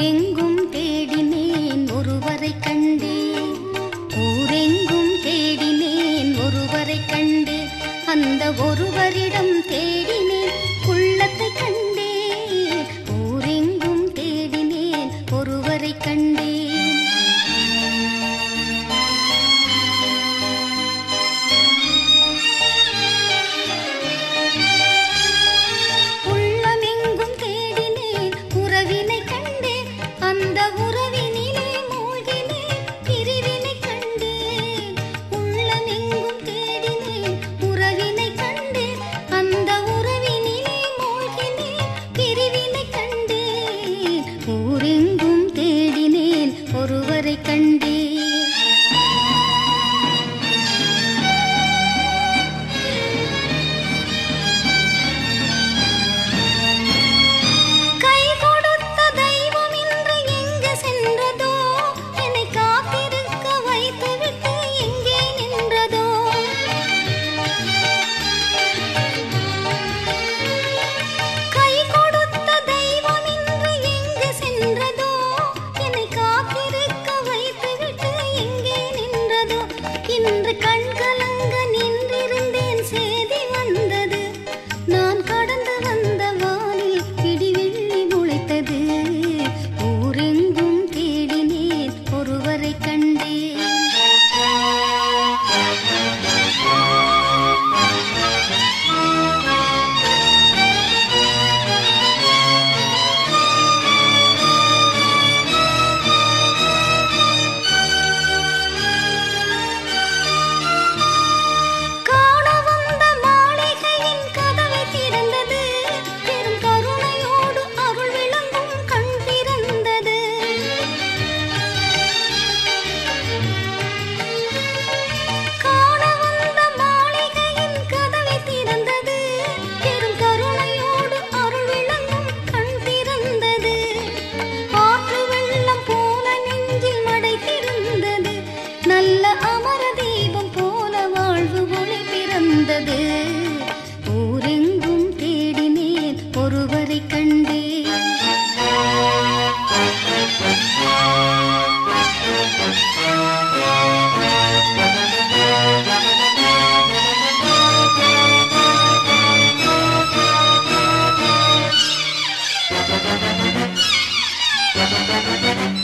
ஊரெங்கும் தேடினேன் ஒருவரை கண்டேன் ஊரெங்கும் தேடினேன் ஒருவரை கண்டேன் அந்த ஒருவரிடம் தேடினேன். உள்ளத்தை கண்டேன் Thank